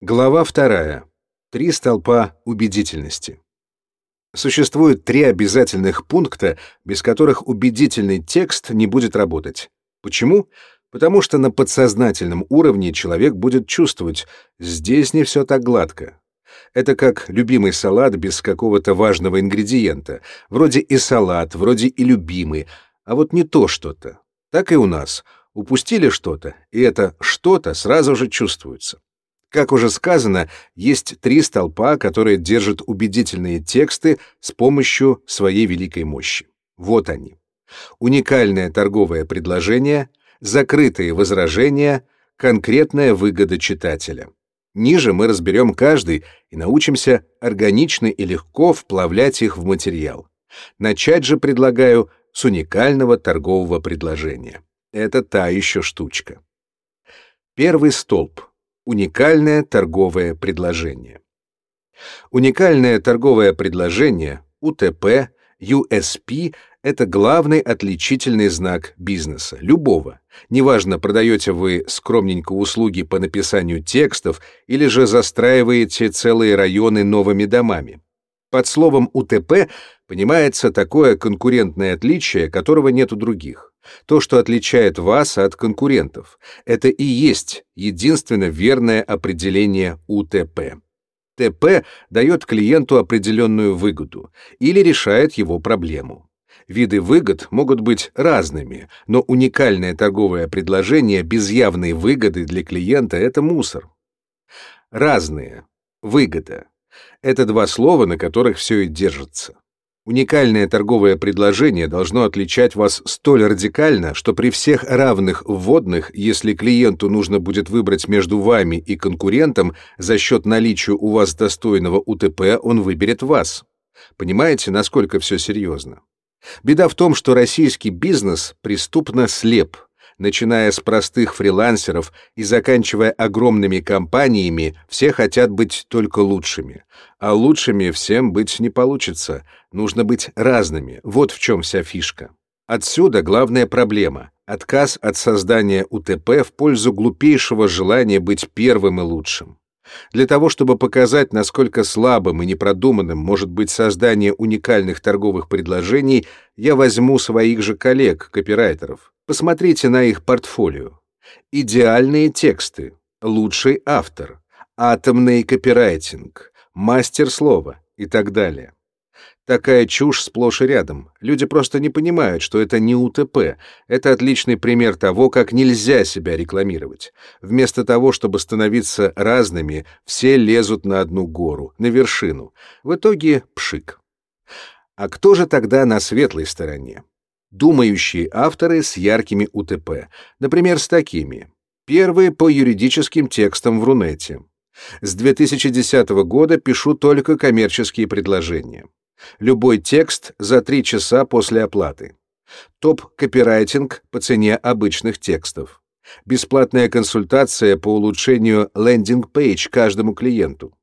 Глава вторая. Три столпа убедительности. Существует три обязательных пункта, без которых убедительный текст не будет работать. Почему? Потому что на подсознательном уровне человек будет чувствовать, здесь не все так гладко. Это как любимый салат без какого-то важного ингредиента. Вроде и салат, вроде и любимый, а вот не то что-то. Так и у нас. Упустили что-то, и это что-то сразу же чувствуется. Как уже сказано, есть три столпа, которые держат убедительные тексты с помощью своей великой мощи. Вот они. Уникальное торговое предложение, закрытые возражения, конкретная выгода читателя. Ниже мы разберем каждый и научимся органично и легко вплавлять их в материал. Начать же предлагаю с уникального торгового предложения. Это та еще штучка. Первый столб Уникальное торговое предложение. Уникальное торговое предложение, УТП, USP — это главный отличительный знак бизнеса, любого. Неважно, продаете вы скромненько услуги по написанию текстов или же застраиваете целые районы новыми домами. Под словом УТП понимается такое конкурентное отличие, которого нет у других. То, что отличает вас от конкурентов, это и есть единственно верное определение УТП. ТП дает клиенту определенную выгоду или решает его проблему. Виды выгод могут быть разными, но уникальное торговое предложение без явной выгоды для клиента — это мусор. Разные. Выгода. Это два слова, на которых все и держится. Уникальное торговое предложение должно отличать вас столь радикально, что при всех равных вводных, если клиенту нужно будет выбрать между вами и конкурентом, за счет наличия у вас достойного УТП он выберет вас. Понимаете, насколько все серьезно? Беда в том, что российский бизнес преступно слеп – начиная с простых фрилансеров и заканчивая огромными компаниями, все хотят быть только лучшими. А лучшими всем быть не получится. Нужно быть разными. Вот в чем вся фишка. Отсюда главная проблема — отказ от создания УТП в пользу глупейшего желания быть первым и лучшим. Для того, чтобы показать, насколько слабым и непродуманным может быть создание уникальных торговых предложений, я возьму своих же коллег, копирайтеров. Посмотрите на их портфолио. Идеальные тексты, лучший автор, атомный копирайтинг, мастер слова и так далее. Такая чушь сплошь и рядом. Люди просто не понимают, что это не УТП. Это отличный пример того, как нельзя себя рекламировать. Вместо того, чтобы становиться разными, все лезут на одну гору, на вершину. В итоге пшик. А кто же тогда на светлой стороне? Думающие авторы с яркими УТП. Например, с такими. Первые по юридическим текстам в Рунете. С 2010 года пишу только коммерческие предложения. Любой текст за 3 часа после оплаты. Топ-копирайтинг по цене обычных текстов. Бесплатная консультация по улучшению landing page каждому клиенту.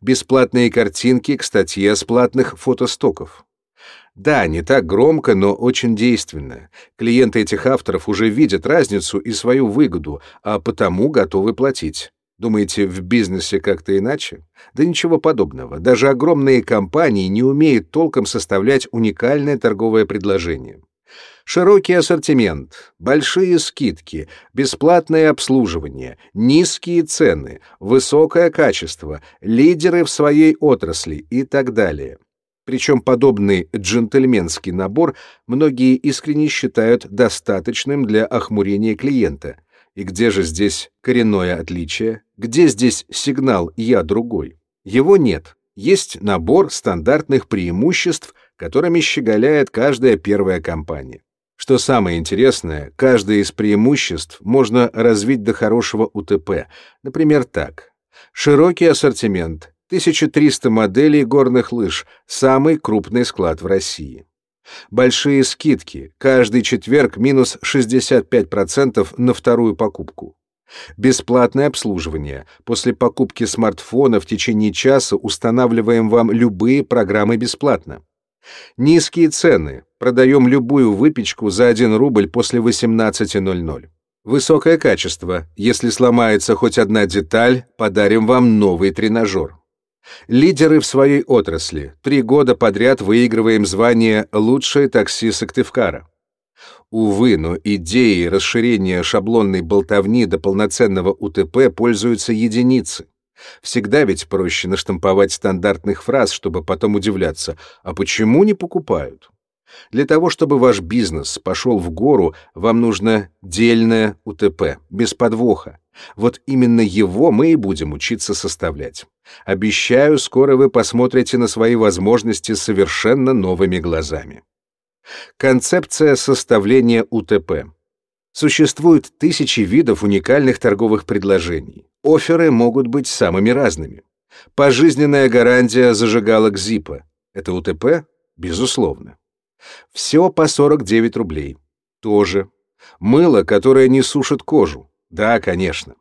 Бесплатные картинки к статье с платных фотостоков. Да, не так громко, но очень действенно. Клиенты этих авторов уже видят разницу и свою выгоду, а потому готовы платить. Думаете, в бизнесе как-то иначе? Да ничего подобного. Даже огромные компании не умеют толком составлять уникальное торговое предложение. Широкий ассортимент, большие скидки, бесплатное обслуживание, низкие цены, высокое качество, лидеры в своей отрасли и так далее. Причем подобный джентльменский набор многие искренне считают достаточным для охмурения клиента – и где же здесь коренное отличие? Где здесь сигнал «я другой»? Его нет. Есть набор стандартных преимуществ, которыми щеголяет каждая первая компания. Что самое интересное, каждое из преимуществ можно развить до хорошего УТП. Например, так. Широкий ассортимент, 1300 моделей горных лыж, самый крупный склад в России. Большие скидки, каждый четверг минус 65% на вторую покупку. Бесплатное обслуживание. После покупки смартфона в течение часа устанавливаем вам любые программы бесплатно. Низкие цены. Продаем любую выпечку за 1 рубль после 18.00. Высокое качество. Если сломается хоть одна деталь, подарим вам новый тренажер. Лидеры в своей отрасли. Три года подряд выигрываем звание «Лучшее такси Сыктывкара». Увы, но идеей расширения шаблонной болтовни до полноценного УТП пользуются единицы. Всегда ведь проще наштамповать стандартных фраз, чтобы потом удивляться, а почему не покупают? Для того, чтобы ваш бизнес пошел в гору, вам нужно дельное УТП, без подвоха. Вот именно его мы и будем учиться составлять. Обещаю, скоро вы посмотрите на свои возможности совершенно новыми глазами. Концепция составления УТП. Существует тысячи видов уникальных торговых предложений. Оферы могут быть самыми разными. Пожизненная гарантия зажигалок ЗИПа. Это УТП? Безусловно. Все по 49 рублей. Тоже. Мыло, которое не сушит кожу. Да, конечно.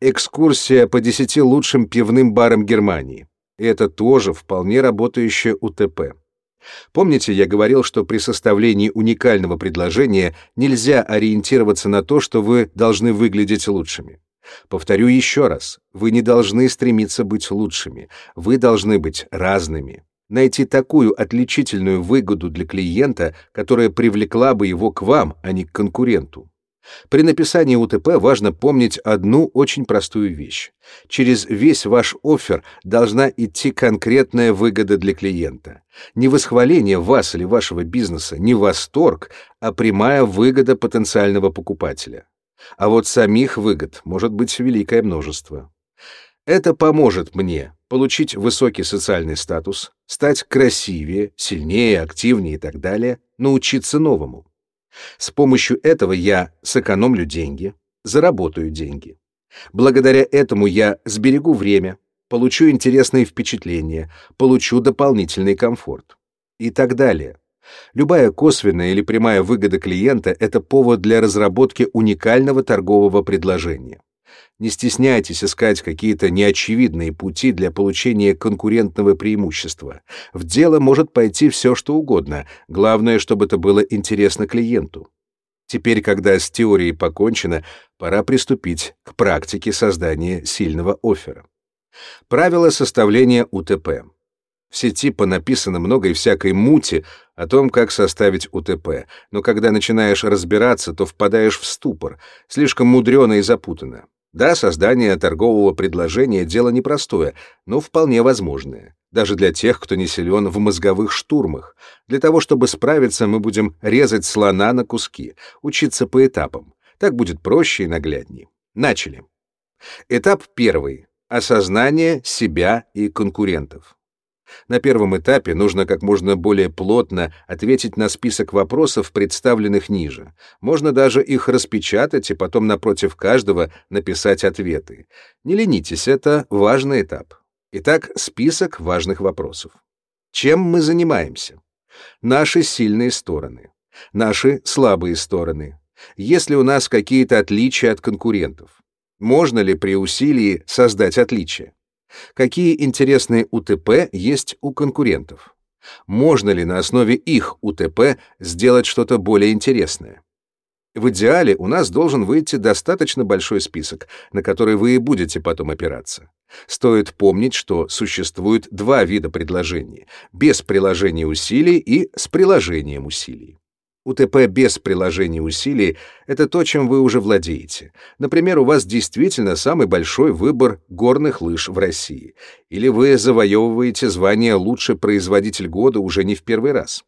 Экскурсия по 10 лучшим пивным барам Германии. Это тоже вполне работающее УТП. Помните, я говорил, что при составлении уникального предложения нельзя ориентироваться на то, что вы должны выглядеть лучшими. Повторю еще раз, вы не должны стремиться быть лучшими, вы должны быть разными найти такую отличительную выгоду для клиента, которая привлекла бы его к вам, а не к конкуренту. При написании УТП важно помнить одну очень простую вещь. Через весь ваш оффер должна идти конкретная выгода для клиента. Не восхваление вас или вашего бизнеса, не восторг, а прямая выгода потенциального покупателя. А вот самих выгод может быть великое множество. Это поможет мне получить высокий социальный статус, стать красивее, сильнее, активнее и так далее, научиться новому. С помощью этого я сэкономлю деньги, заработаю деньги. Благодаря этому я сберегу время, получу интересные впечатления, получу дополнительный комфорт и так далее. Любая косвенная или прямая выгода клиента — это повод для разработки уникального торгового предложения. Не стесняйтесь искать какие-то неочевидные пути для получения конкурентного преимущества. В дело может пойти все, что угодно. Главное, чтобы это было интересно клиенту. Теперь, когда с теорией покончено, пора приступить к практике создания сильного оффера. Правила составления УТП. В сети понаписано много и всякой мути о том, как составить УТП, но когда начинаешь разбираться, то впадаешь в ступор, слишком мудрено и запутанно. Да, создание торгового предложения — дело непростое, но вполне возможное. Даже для тех, кто не силен в мозговых штурмах. Для того, чтобы справиться, мы будем резать слона на куски, учиться по этапам. Так будет проще и нагляднее. Начали. Этап первый. Осознание себя и конкурентов. На первом этапе нужно как можно более плотно ответить на список вопросов, представленных ниже. Можно даже их распечатать и потом напротив каждого написать ответы. Не ленитесь, это важный этап. Итак, список важных вопросов. Чем мы занимаемся? Наши сильные стороны. Наши слабые стороны. Есть ли у нас какие-то отличия от конкурентов? Можно ли при усилии создать отличия? Какие интересные УТП есть у конкурентов? Можно ли на основе их УТП сделать что-то более интересное? В идеале у нас должен выйти достаточно большой список, на который вы и будете потом опираться. Стоит помнить, что существует два вида предложений — без приложения усилий и с приложением усилий. УТП без приложения усилий — это то, чем вы уже владеете. Например, у вас действительно самый большой выбор горных лыж в России. Или вы завоевываете звание «Лучший производитель года» уже не в первый раз.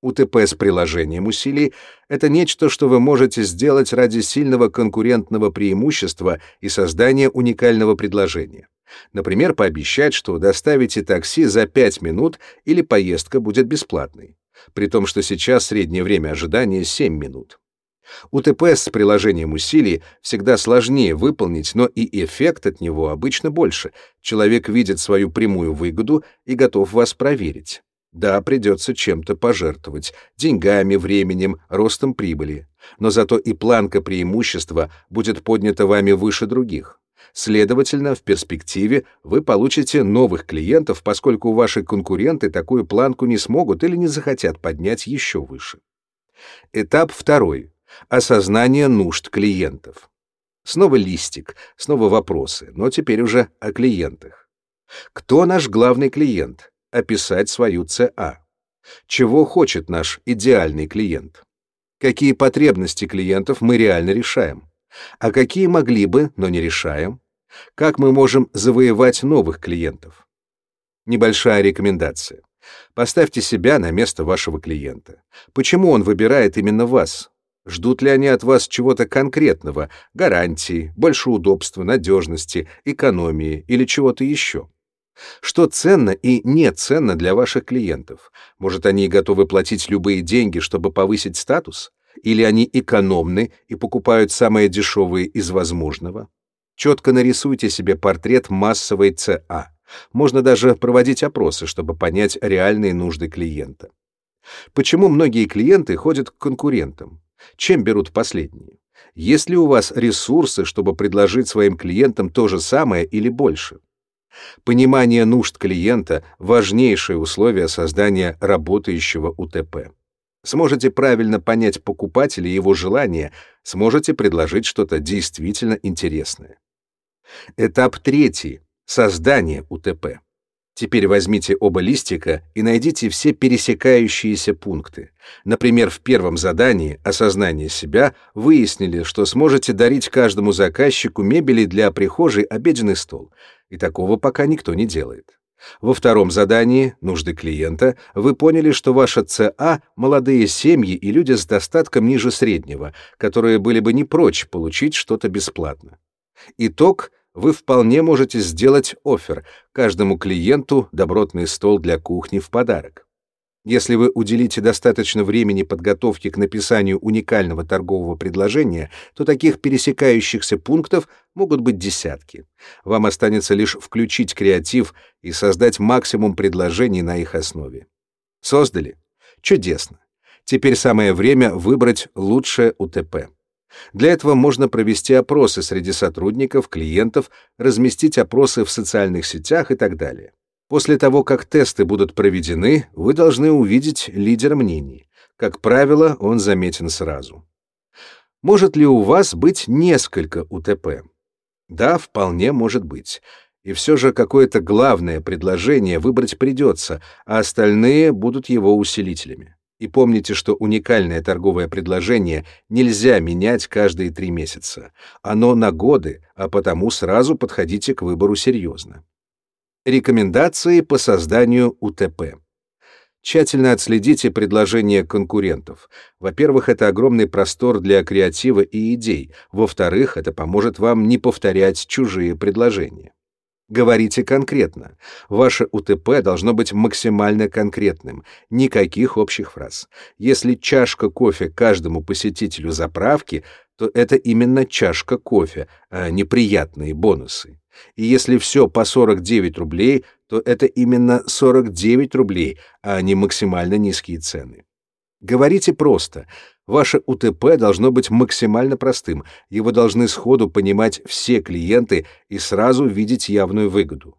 УТП с приложением усилий — это нечто, что вы можете сделать ради сильного конкурентного преимущества и создания уникального предложения. Например, пообещать, что доставите такси за 5 минут или поездка будет бесплатной при том, что сейчас среднее время ожидания 7 минут. УТП с приложением усилий всегда сложнее выполнить, но и эффект от него обычно больше. Человек видит свою прямую выгоду и готов вас проверить. Да, придется чем-то пожертвовать, деньгами, временем, ростом прибыли. Но зато и планка преимущества будет поднята вами выше других. Следовательно, в перспективе вы получите новых клиентов, поскольку ваши конкуренты такую планку не смогут или не захотят поднять еще выше. Этап второй. Осознание нужд клиентов. Снова листик, снова вопросы, но теперь уже о клиентах. Кто наш главный клиент? Описать свою ЦА. Чего хочет наш идеальный клиент? Какие потребности клиентов мы реально решаем? А какие могли бы, но не решаем? Как мы можем завоевать новых клиентов? Небольшая рекомендация. Поставьте себя на место вашего клиента. Почему он выбирает именно вас? Ждут ли они от вас чего-то конкретного, гарантии, больше удобства, надежности, экономии или чего-то еще? Что ценно и не ценно для ваших клиентов? Может, они готовы платить любые деньги, чтобы повысить статус? Или они экономны и покупают самое дешевое из возможного? Четко нарисуйте себе портрет массовой ЦА. Можно даже проводить опросы, чтобы понять реальные нужды клиента. Почему многие клиенты ходят к конкурентам? Чем берут последние? Есть ли у вас ресурсы, чтобы предложить своим клиентам то же самое или больше? Понимание нужд клиента – важнейшее условие создания работающего УТП. Сможете правильно понять покупателя и его желания, сможете предложить что-то действительно интересное. Этап третий Создание УТП. Теперь возьмите оба листика и найдите все пересекающиеся пункты. Например, в первом задании «Осознание себя» выяснили, что сможете дарить каждому заказчику мебели для прихожей обеденный стол. И такого пока никто не делает. Во втором задании «Нужды клиента» вы поняли, что ваша ЦА — молодые семьи и люди с достатком ниже среднего, которые были бы не прочь получить что-то бесплатно. Итог вы вполне можете сделать офер каждому клиенту добротный стол для кухни в подарок. Если вы уделите достаточно времени подготовке к написанию уникального торгового предложения, то таких пересекающихся пунктов могут быть десятки. Вам останется лишь включить креатив и создать максимум предложений на их основе. Создали? Чудесно. Теперь самое время выбрать лучшее УТП. Для этого можно провести опросы среди сотрудников, клиентов, разместить опросы в социальных сетях и так далее. После того, как тесты будут проведены, вы должны увидеть лидера мнений. Как правило, он заметен сразу. Может ли у вас быть несколько УТП? Да, вполне может быть. И все же какое-то главное предложение выбрать придется, а остальные будут его усилителями. И помните, что уникальное торговое предложение нельзя менять каждые три месяца. Оно на годы, а потому сразу подходите к выбору серьезно. Рекомендации по созданию УТП. Тщательно отследите предложения конкурентов. Во-первых, это огромный простор для креатива и идей. Во-вторых, это поможет вам не повторять чужие предложения. Говорите конкретно. Ваше УТП должно быть максимально конкретным. Никаких общих фраз. Если чашка кофе каждому посетителю заправки, то это именно чашка кофе, а не приятные бонусы. И если все по 49 рублей, то это именно 49 рублей, а не максимально низкие цены. Говорите просто. Ваше УТП должно быть максимально простым. Его должны сходу понимать все клиенты и сразу видеть явную выгоду.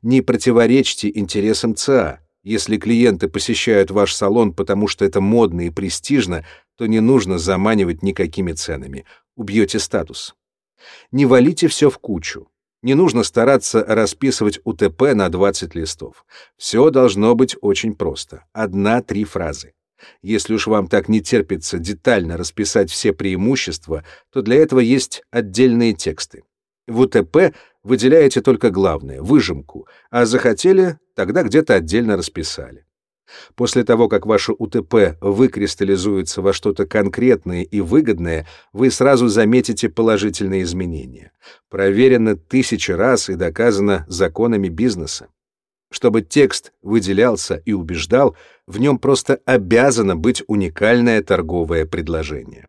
Не противоречьте интересам ЦА. Если клиенты посещают ваш салон, потому что это модно и престижно, то не нужно заманивать никакими ценами. Убьете статус. Не валите все в кучу. Не нужно стараться расписывать УТП на 20 листов. Все должно быть очень просто. Одна-три фразы. Если уж вам так не терпится детально расписать все преимущества, то для этого есть отдельные тексты. В УТП выделяете только главное, выжимку, а захотели, тогда где-то отдельно расписали. После того, как ваше УТП выкристаллизуется во что-то конкретное и выгодное, вы сразу заметите положительные изменения. Проверено тысячи раз и доказано законами бизнеса. Чтобы текст выделялся и убеждал, в нем просто обязано быть уникальное торговое предложение.